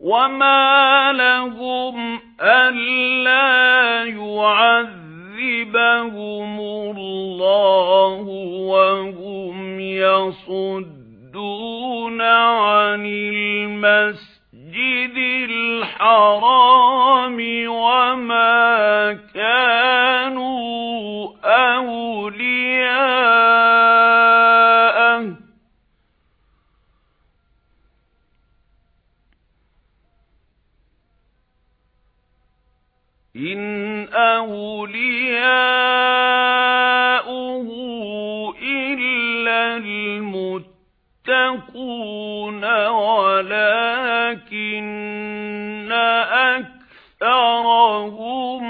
وَمَا لَهُمْ أَلَّا يُعَذِّبَهُمُ اللَّهُ وَهُمْ يَصُدُّونَ إِنْ أَوْلِيَاؤُهُ إِلَّا الْمُتَّقُونَ وَلَكِنَّ أَكْثَرَهُمْ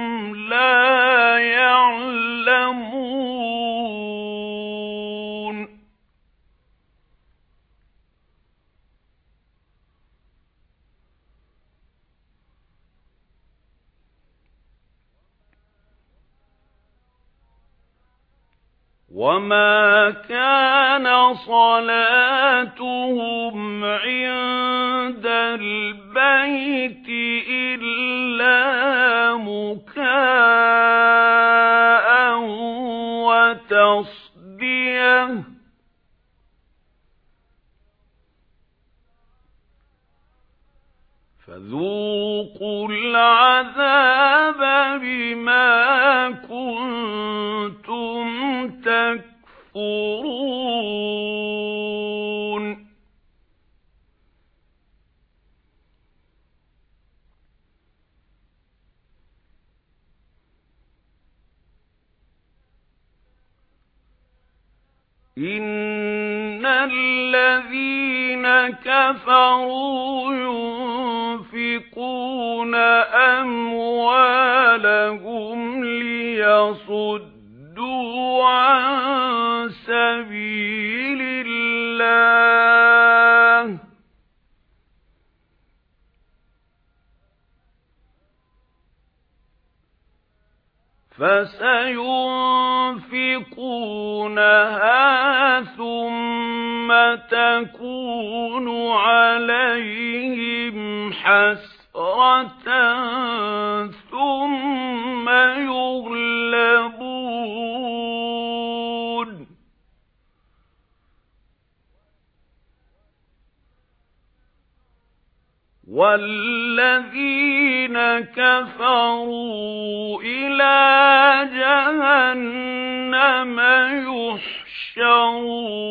وَمَا كَانَ صَلَاتُهُمْ عِندَ الْبَيْتِ إِلَّا مُكَاءً وَتَصْدِيَةً فَذُوقُوا الْعَذَابَ بِمَا تَكْفُرُونَ. إِنَّ الَّذِينَ كَفَرُوا فَسَيُنفِقُونَهَا ثُمَّ تَكُونُ عَلَيْهِمْ حَسْرَةً وَالَّذِينَ كَفَرُوا إِلَى جَهَنَّمَ يُحْشَرُونَ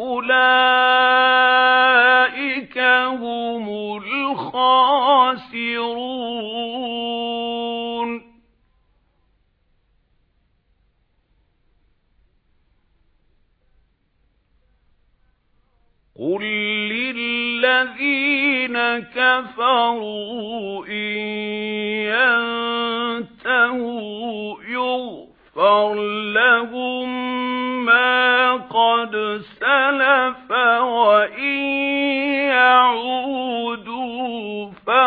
أُولَئِكَ هُمُ الْخَاسِرُونَ قُل لِّلَّذِينَ كَفَرُوا إِن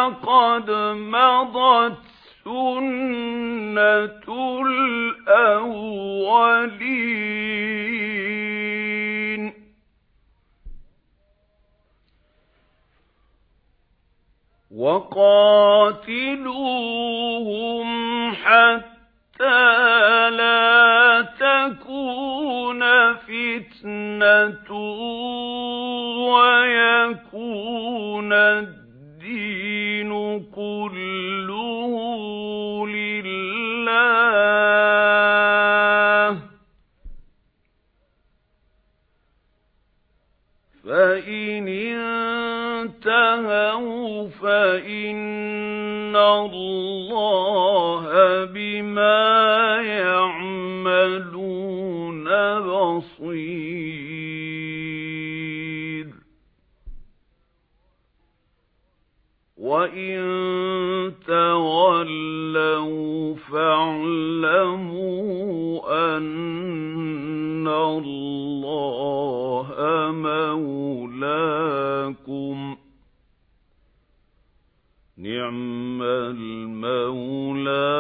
فَقَدْ مَضَتْ سُنَّةُ الْأَوَّلِينَ. وَقَاتِلُوهُمْ حَتَّى لَا تَكُونَ فِتْنَةٌ وَيَكُونَ كُلُّهُ لِلَّهِ. فَإِنِ انتهوا فَإِنَّ اللَّهَ بِمَا يَعْمَلُونَ بَصِيرٌ. وَإِن تَوَلَّوْا فَاعْلَمُوا أَنَّ اللَّهَ مَوْلَاكُمْ. نِعْمَ الْمَوْلَى.